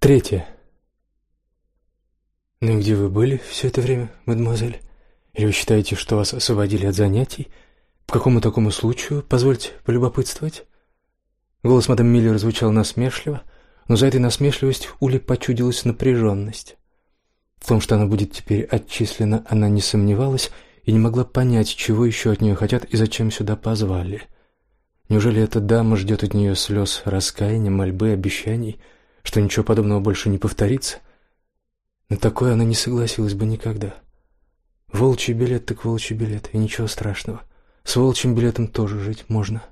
Третье. «Ну и где вы были все это время, мадемуазель? Или вы считаете, что вас освободили от занятий? По какому такому случаю, позвольте полюбопытствовать?» Голос мадам Миллер звучал насмешливо, но за этой насмешливостью Уле почудилась напряженность. В том, что она будет теперь отчислена, она не сомневалась и не могла понять, чего еще от нее хотят и зачем сюда позвали. Неужели эта дама ждет от нее слез, раскаяния, мольбы, обещаний, что ничего подобного больше не повторится? На такое она не согласилась бы никогда. Волчий билет так волчий билет, и ничего страшного. С волчьим билетом тоже жить можно.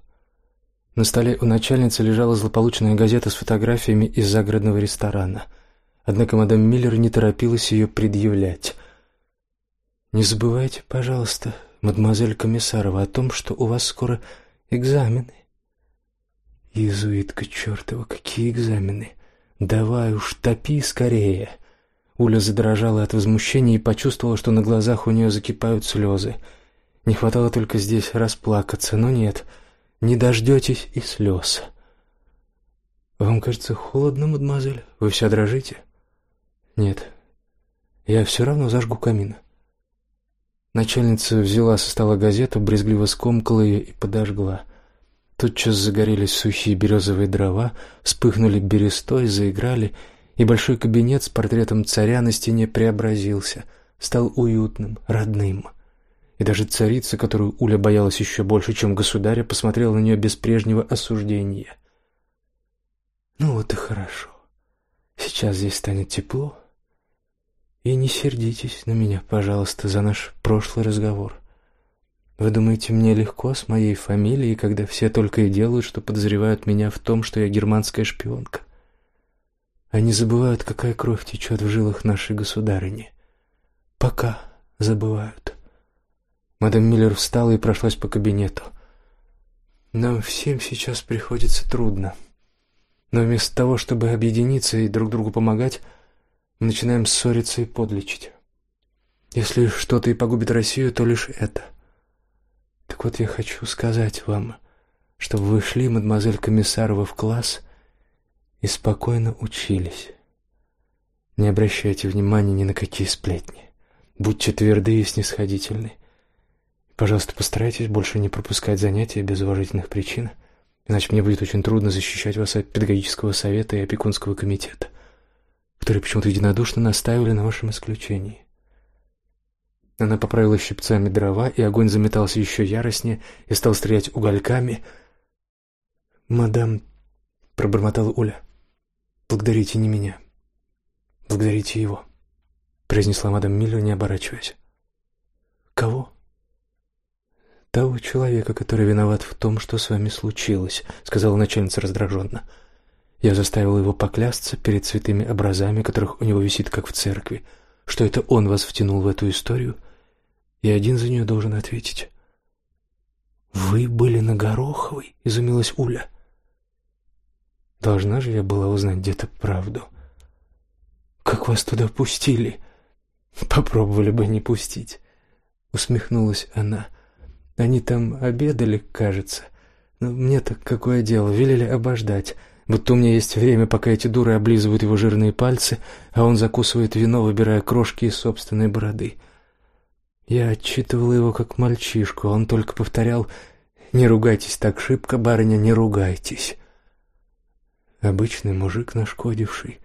На столе у начальницы лежала злополучная газета с фотографиями из загородного ресторана. Однако мадам Миллер не торопилась ее предъявлять. «Не забывайте, пожалуйста, мадемуазель Комиссарова, о том, что у вас скоро экзамены». «Иезуитка чертова, какие экзамены! Давай уж, топи скорее!» Уля задрожала от возмущения и почувствовала, что на глазах у нее закипают слезы. Не хватало только здесь расплакаться, но нет — не дождетесь и слез. Вам кажется холодно, мадемуазель? Вы вся дрожите? Нет, я все равно зажгу камин. Начальница взяла со стола газету, брезгливо скомкала ее и подожгла. Тотчас загорелись сухие березовые дрова, вспыхнули берестой, заиграли, и большой кабинет с портретом царя на стене преобразился, стал уютным, родным. И даже царица, которую Уля боялась еще больше, чем государя, посмотрела на нее без прежнего осуждения. «Ну вот и хорошо. Сейчас здесь станет тепло. И не сердитесь на меня, пожалуйста, за наш прошлый разговор. Вы думаете, мне легко с моей фамилией, когда все только и делают, что подозревают меня в том, что я германская шпионка? Они забывают, какая кровь течет в жилах нашей государыни. Пока забывают». Мадам Миллер встала и прошлась по кабинету. «Нам всем сейчас приходится трудно. Но вместо того, чтобы объединиться и друг другу помогать, начинаем ссориться и подлечить. Если что-то и погубит Россию, то лишь это. Так вот, я хочу сказать вам, чтобы вы шли, мадемуазель Комиссарова, в класс и спокойно учились. Не обращайте внимания ни на какие сплетни. Будьте тверды и снисходительны. Пожалуйста, постарайтесь больше не пропускать занятия без уважительных причин, иначе мне будет очень трудно защищать вас от педагогического совета и опекунского комитета, которые почему-то единодушно настаивали на вашем исключении. Она поправила щипцами дрова, и огонь заметался еще яростнее и стал стрелять угольками. «Мадам», — пробормотала Оля, — «благодарите не меня, благодарите его», — произнесла мадам Миллер, не оборачиваясь. «Кого?» того человека, который виноват в том, что с вами случилось», — сказала начальница раздраженно. Я заставила его поклясться перед святыми образами, которых у него висит, как в церкви, что это он вас втянул в эту историю, и один за нее должен ответить. «Вы были на Гороховой?» — изумилась Уля. «Должна же я была узнать где-то правду». «Как вас туда пустили?» «Попробовали бы не пустить», — усмехнулась она. Они там обедали, кажется. Но мне-то какое дело, велели обождать. Будто у меня есть время, пока эти дуры облизывают его жирные пальцы, а он закусывает вино, выбирая крошки из собственной бороды. Я отчитывала его как мальчишку, а он только повторял «Не ругайтесь так шибко, барыня, не ругайтесь». Обычный мужик нашкодивший.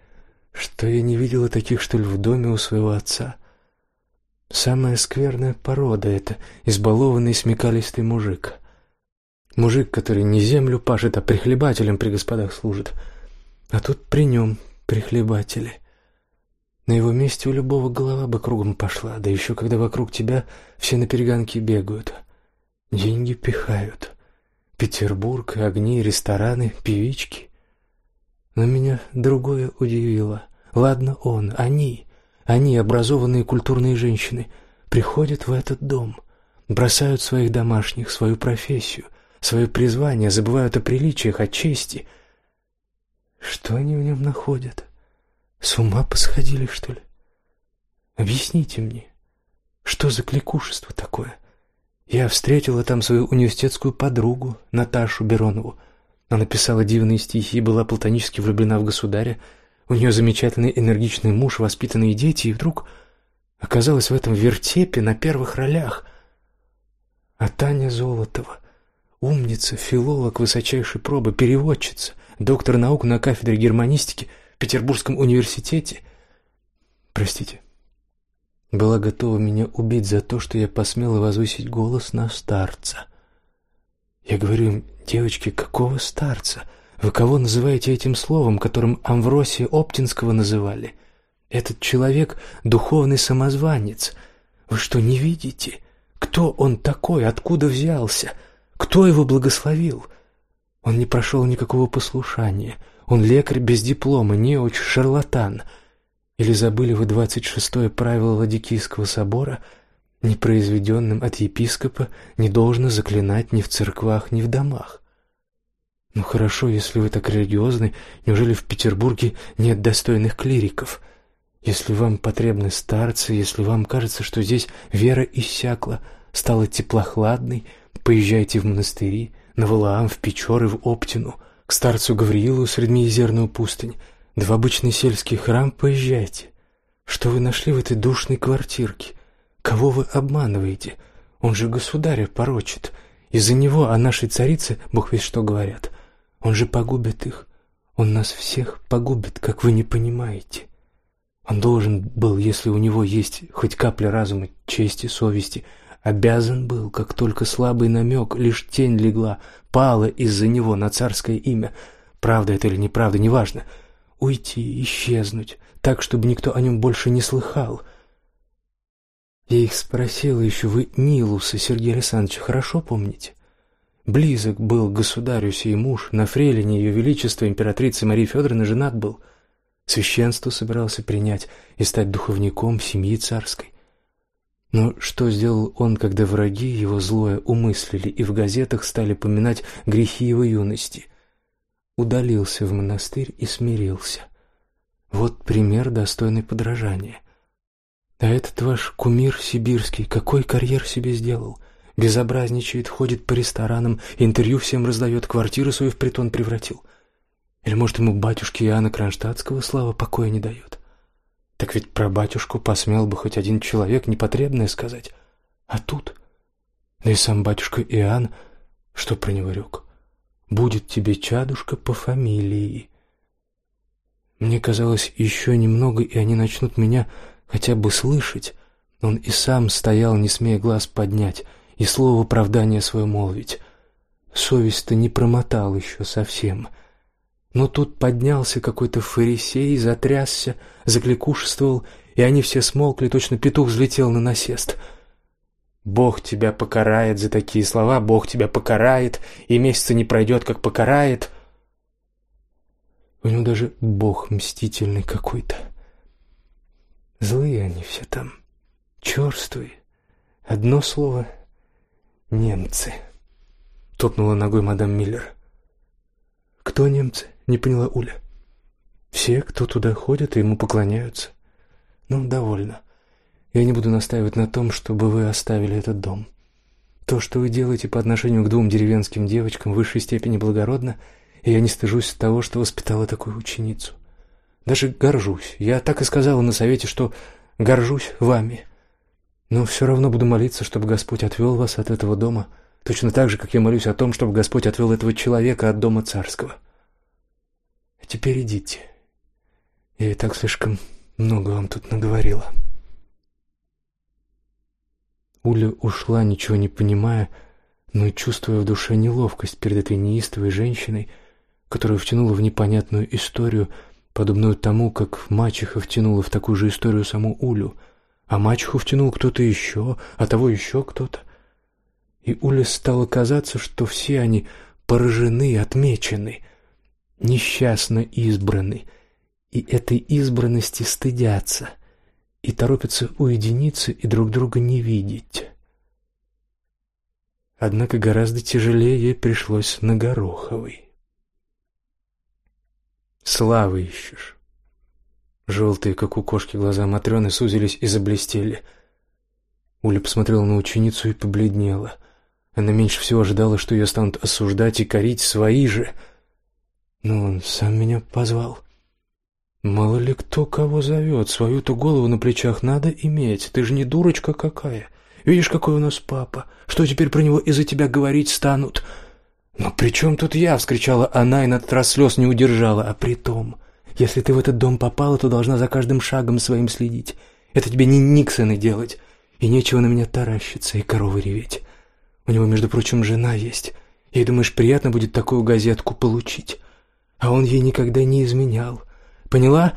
Что я не видела таких, что ли, в доме у своего отца? Самая скверная порода — это избалованный смекалистый мужик. Мужик, который не землю пашет, а прихлебателем при господах служит. А тут при нем прихлебатели. На его месте у любого голова бы кругом пошла, да еще когда вокруг тебя все на перегонки бегают. Деньги пихают. Петербург, огни, рестораны, певички. Но меня другое удивило. Ладно он, они. Они, образованные культурные женщины, приходят в этот дом, бросают своих домашних, свою профессию, свое призвание, забывают о приличиях, о чести. Что они в нем находят? С ума посходили, что ли? Объясните мне, что за кликушество такое? Я встретила там свою университетскую подругу, Наташу Беронову. Она писала дивные стихи, была платонически влюблена в государя, У нее замечательный энергичный муж, воспитанные дети, и вдруг оказалась в этом вертепе на первых ролях. А Таня Золотова, умница, филолог высочайшей пробы, переводчица, доктор наук на кафедре германистики Петербургском университете. Простите, была готова меня убить за то, что я посмела возвысить голос на старца. Я говорю им, девочки, какого старца? Вы кого называете этим словом, которым Амвросия Оптинского называли? Этот человек — духовный самозванец. Вы что, не видите? Кто он такой? Откуда взялся? Кто его благословил? Он не прошел никакого послушания. Он лекарь без диплома, неуч, шарлатан. Или забыли вы двадцать шестое правило Ладикийского собора? Непроизведенным от епископа не должно заклинать ни в церквах, ни в домах. Ну хорошо, если вы так религиозны, неужели в Петербурге нет достойных клириков? Если вам потребны старцы, если вам кажется, что здесь вера иссякла, стала теплохладной, поезжайте в монастыри, на Валаам, в Печоры, в Оптину, к старцу Гавриилу с Редмиезерную пустынь, да в обычный сельский храм поезжайте. Что вы нашли в этой душной квартирке? Кого вы обманываете? Он же государя порочит. Из-за него о нашей царице, бог весь что говорят. Он же погубит их. Он нас всех погубит, как вы не понимаете. Он должен был, если у него есть хоть капля разума, чести, совести, обязан был, как только слабый намек, лишь тень легла, пала из-за него на царское имя, правда это или неправда, неважно, уйти, исчезнуть, так, чтобы никто о нем больше не слыхал. Я их спросила еще, вы Нилуса Сергея Александровича хорошо помните? Близок был государю сей муж, на фрейлине ее величества императрицы Марии Федоровны женат был. Священство собирался принять и стать духовником семьи царской. Но что сделал он, когда враги его злое умыслили и в газетах стали поминать грехи его юности? Удалился в монастырь и смирился. Вот пример достойный подражания. А этот ваш кумир сибирский какой карьер себе сделал? безобразничает, ходит по ресторанам, интервью всем раздает, квартиру свою в притон превратил. Или, может, ему батюшке Иоанна Кронштадтского слава покоя не дает? Так ведь про батюшку посмел бы хоть один человек непотребное сказать. А тут... Да и сам батюшка Иоанн, что про него рек? «Будет тебе чадушка по фамилии». Мне казалось, еще немного, и они начнут меня хотя бы слышать. Он и сам стоял, не смея глаз поднять, и слово оправдания свое молвить. Совесть-то не промотал еще совсем. Но тут поднялся какой-то фарисей, затрясся, закликушествовал, и они все смолкли, точно петух взлетел на насест. «Бог тебя покарает за такие слова, Бог тебя покарает, и месяца не пройдет, как покарает». У него даже Бог мстительный какой-то. Злые они все там, черствые. Одно слово «Немцы», — топнула ногой мадам Миллер. «Кто немцы?» — не поняла Уля. «Все, кто туда ходят и ему поклоняются. Ну, довольно. Я не буду настаивать на том, чтобы вы оставили этот дом. То, что вы делаете по отношению к двум деревенским девочкам, в высшей степени благородно, и я не стыжусь того, что воспитала такую ученицу. Даже горжусь. Я так и сказала на совете, что горжусь вами». Но все равно буду молиться, чтобы Господь отвел вас от этого дома, точно так же, как я молюсь о том, чтобы Господь отвел этого человека от дома царского. Теперь идите. Я и так слишком много вам тут наговорила. Уля ушла, ничего не понимая, но и чувствуя в душе неловкость перед этой неистовой женщиной, которую втянула в непонятную историю, подобную тому, как мачеха втянула в такую же историю саму Улю — а мачеху втянул кто-то еще, а того еще кто-то. И Уле стало казаться, что все они поражены, отмечены, несчастно избраны, и этой избранности стыдятся и торопятся уединиться и друг друга не видеть. Однако гораздо тяжелее ей пришлось на Гороховой. Славы ищешь. Желтые, как у кошки, глаза Матрёны сузились и заблестели. Уля посмотрела на ученицу и побледнела. Она меньше всего ожидала, что ее станут осуждать и корить свои же. Но он сам меня позвал. Мало ли кто кого зовет, свою-то голову на плечах надо иметь. Ты же не дурочка какая. Видишь, какой у нас папа. Что теперь про него из-за тебя говорить станут? Но при чем тут я? вскричала она и на этот раз слез не удержала. А при том, если ты в этот дом попала, то должна за каждым шагом своим следить. Это тебе не Никсоны делать. И нечего на меня таращиться и коровы реветь. У него, между прочим, жена есть. Ей, думаешь, приятно будет такую газетку получить? А он ей никогда не изменял. Поняла?»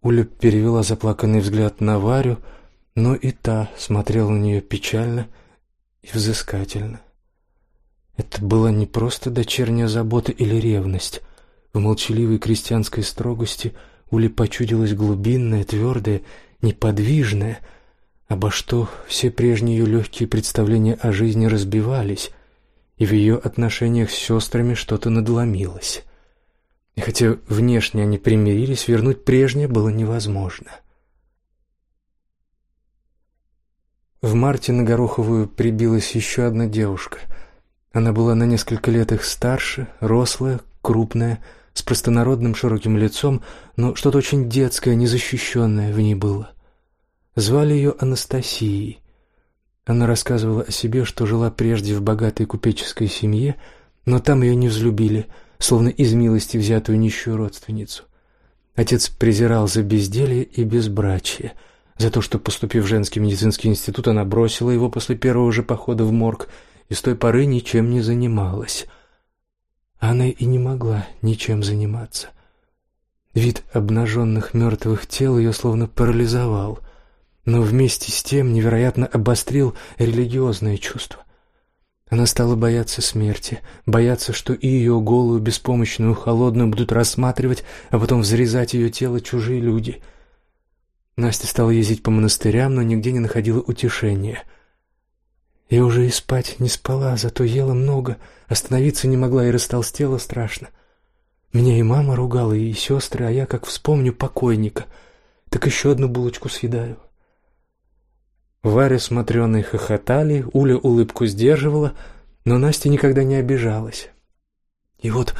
Уля перевела заплаканный взгляд на Варю, но и та смотрела на нее печально и взыскательно. Это была не просто дочерняя забота или ревность. В молчаливой крестьянской строгости Уле почудилась глубинная, твердая, неподвижная, обо что все прежние ее легкие представления о жизни разбивались, и в ее отношениях с сестрами что-то надломилось. И хотя внешне они примирились, вернуть прежнее было невозможно. В марте на Гороховую прибилась еще одна девушка. Она была на несколько лет их старше, рослая, крупная, с простонародным широким лицом, но что-то очень детское, незащищенное в ней было. Звали ее Анастасией. Она рассказывала о себе, что жила прежде в богатой купеческой семье, но там ее не взлюбили – словно из милости взятую нищую родственницу. Отец презирал за безделье и безбрачие, за то, что, поступив в женский медицинский институт, она бросила его после первого же похода в морг и с той поры ничем не занималась. Она и не могла ничем заниматься. Вид обнаженных мертвых тел ее словно парализовал, но вместе с тем невероятно обострил религиозное чувство. Она стала бояться смерти, бояться, что и ее голую, беспомощную, холодную будут рассматривать, а потом взрезать ее тело чужие люди. Настя стала ездить по монастырям, но нигде не находила утешения. Я уже и спать не спала, зато ела много, остановиться не могла и растолстела страшно. Меня и мама ругала, и сестры, а я, как вспомню покойника, так еще одну булочку съедаю. Варя с Матрёной хохотали, Уля улыбку сдерживала, но Настя никогда не обижалась. И вот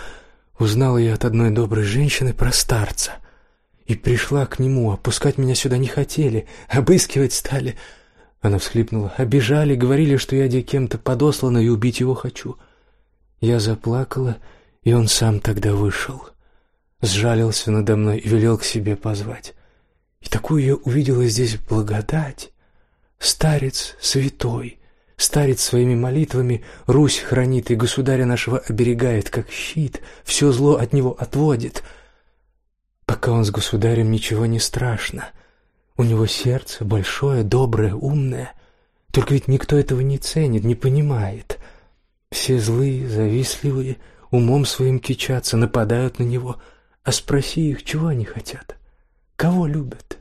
узнала я от одной доброй женщины про старца. И пришла к нему, опускать меня сюда не хотели, обыскивать стали. Она всхлипнула. Обижали, говорили, что я где кем-то подослана и убить его хочу. Я заплакала, и он сам тогда вышел. Сжалился надо мной и велел к себе позвать. И такую я увидела здесь благодать. Старец святой, старец своими молитвами Русь хранит и государя нашего оберегает, как щит, все зло от него отводит. Пока он с государем ничего не страшно. У него сердце большое, доброе, умное. Только ведь никто этого не ценит, не понимает. Все злые, завистливые, умом своим кичатся, нападают на него. А спроси их, чего они хотят? Кого любят?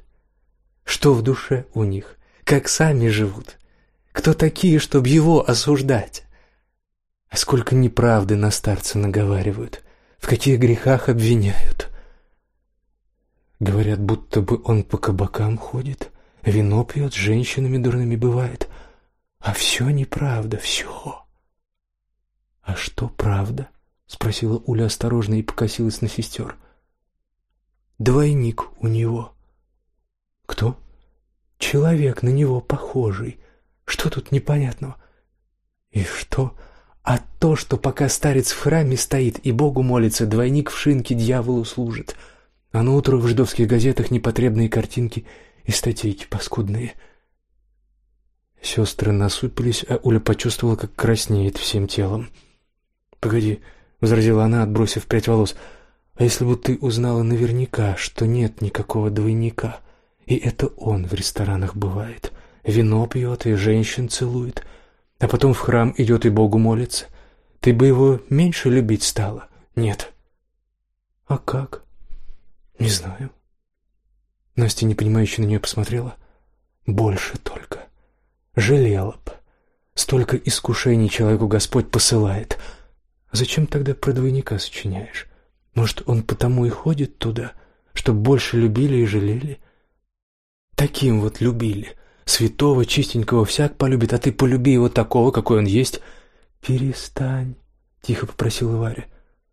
Что в душе у них? Как сами живут. Кто такие, чтобы его осуждать? А сколько неправды на старца наговаривают, в каких грехах обвиняют. Говорят, будто бы он по кабакам ходит, вино пьет, с женщинами дурными бывает. А все неправда, все. А что правда? Спросила Уля осторожно и покосилась на сестер. Двойник у него. Кто? Человек на него похожий. Что тут непонятного? И что? А то, что пока старец в храме стоит и Богу молится, двойник в шинке дьяволу служит. А на утро в жидовских газетах непотребные картинки и статейки паскудные. Сестры насупились, а Уля почувствовала, как краснеет всем телом. «Погоди», — возразила она, отбросив прядь волос, — «а если бы ты узнала наверняка, что нет никакого двойника?» И это он в ресторанах бывает. Вино пьет и женщин целует, а потом в храм идет и Богу молится. Ты бы его меньше любить стала? Нет. А как? Не знаю. Настя непонимающе на нее посмотрела. Больше только. Жалела б. Столько искушений человеку Господь посылает. Зачем тогда про двойника сочиняешь? Может, он потому и ходит туда, чтоб больше любили и жалели? Таким вот любили. Святого, чистенького всяк полюбит, а ты полюби его такого, какой он есть. Перестань, тихо попросила Варя.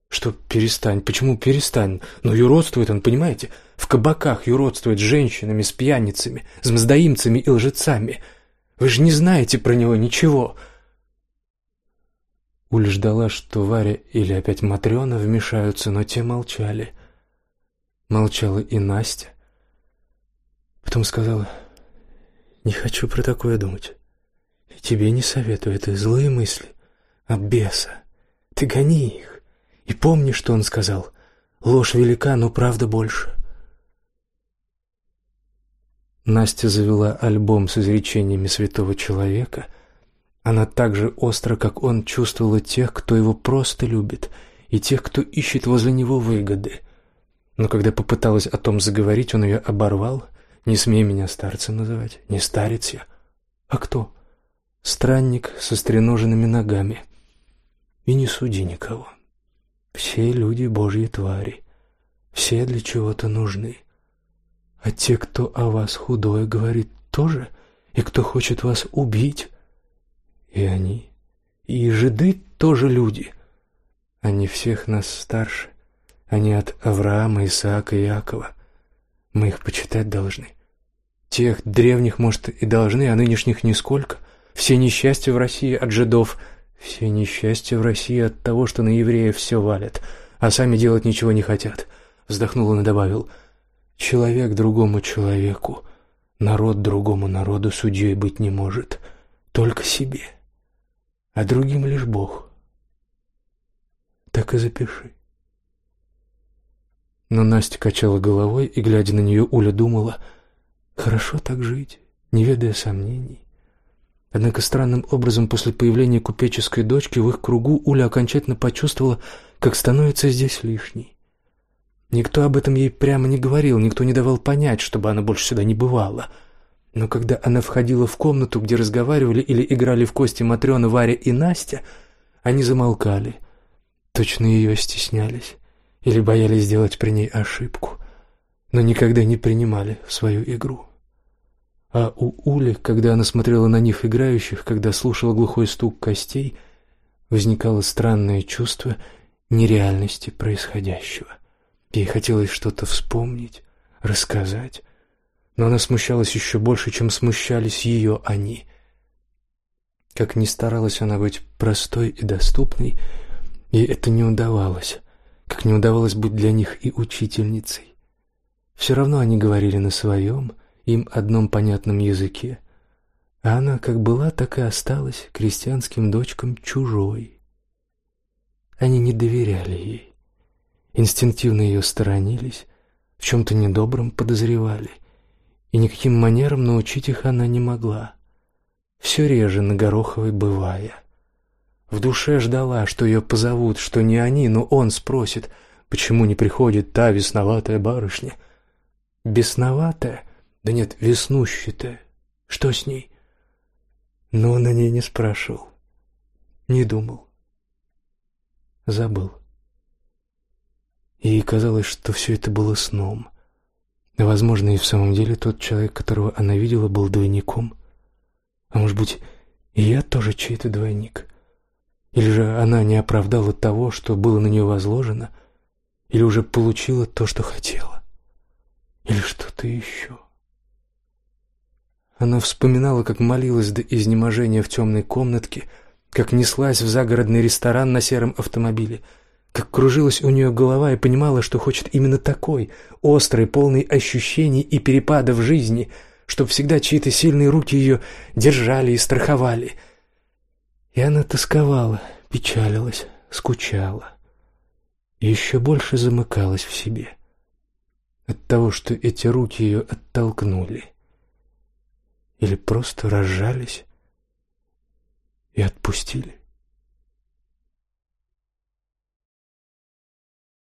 Что перестань? Почему перестань? Ну, юродствует он, понимаете? В кабаках юродствует с женщинами, с пьяницами, с мздоимцами и лжецами. Вы же не знаете про него ничего. Уля ждала, что Варя или опять Матрена вмешаются, но те молчали. Молчала и Настя. Потом сказала, «Не хочу про такое думать. И тебе не советую, это злые мысли. А беса, ты гони их. И помни, что он сказал. Ложь велика, но правда больше». Настя завела альбом с изречениями святого человека. Она так же остро, как он, чувствовала тех, кто его просто любит, и тех, кто ищет возле него выгоды. Но когда попыталась о том заговорить, он ее оборвал. «Не смей меня старцем называть, не старец я. А кто?» «Странник со стреноженными ногами. И не суди никого. Все люди Божьи твари, все для чего-то нужны». А те, кто о вас худое говорит, тоже? И кто хочет вас убить? И они. И жиды тоже люди. Они всех нас старше. Они от Авраама, Исаака и Иакова. Мы их почитать должны. Тех древних, может, и должны, а нынешних нисколько. Все несчастья в России от жидов, все несчастья в России от того, что на евреев все валят, а сами делать ничего не хотят. Вздохнул он и добавил — Человек другому человеку, народ другому народу судьей быть не может, только себе, а другим лишь Бог. Так и запиши. Но Настя качала головой, и, глядя на нее, Уля думала, хорошо так жить, не ведая сомнений. Однако странным образом после появления купеческой дочки в их кругу Уля окончательно почувствовала, как становится здесь лишней. Никто об этом ей прямо не говорил, никто не давал понять, чтобы она больше сюда не бывала. Но когда она входила в комнату, где разговаривали или играли в кости Матрена, Варя и Настя, они замолкали. Точно ее стеснялись или боялись сделать при ней ошибку, но никогда не принимали в свою игру. А у Ули, когда она смотрела на них играющих, когда слушала глухой стук костей, возникало странное чувство нереальности происходящего. Ей хотелось что-то вспомнить, рассказать, но она смущалась еще больше, чем смущались ее они. Как ни старалась она быть простой и доступной, ей это не удавалось, как не удавалось быть для них и учительницей. Все равно они говорили на своем, им одном понятном языке, а она как была, так и осталась крестьянским дочкам чужой. Они не доверяли ей инстинктивно ее сторонились, в чем-то недобром подозревали, и никаким манерам научить их она не могла. Все реже на Гороховой бывая. В душе ждала, что ее позовут, что не они, но он спросит, почему не приходит та весноватая барышня. Бесноватая? Да нет, веснущатая. Что с ней? Но он о ней не спрашивал, не думал, забыл. Ей казалось, что все это было сном. Возможно, и в самом деле тот человек, которого она видела, был двойником. А может быть, и я тоже чей-то двойник? Или же она не оправдала того, что было на нее возложено? Или уже получила то, что хотела? Или что-то еще? Она вспоминала, как молилась до изнеможения в темной комнатке, как неслась в загородный ресторан на сером автомобиле — как кружилась у нее голова и понимала, что хочет именно такой, острый, полный ощущений и перепадов жизни, чтобы всегда чьи-то сильные руки ее держали и страховали. И она тосковала, печалилась, скучала. И еще больше замыкалась в себе от того, что эти руки ее оттолкнули или просто разжались и отпустили.